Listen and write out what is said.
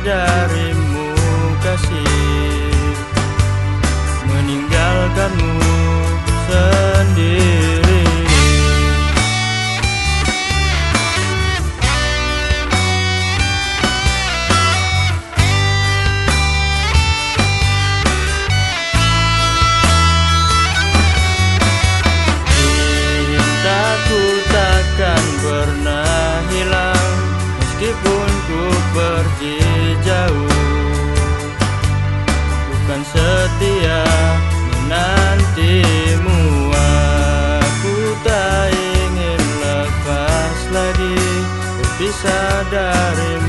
darimu kasih. Meninggalkanmu dari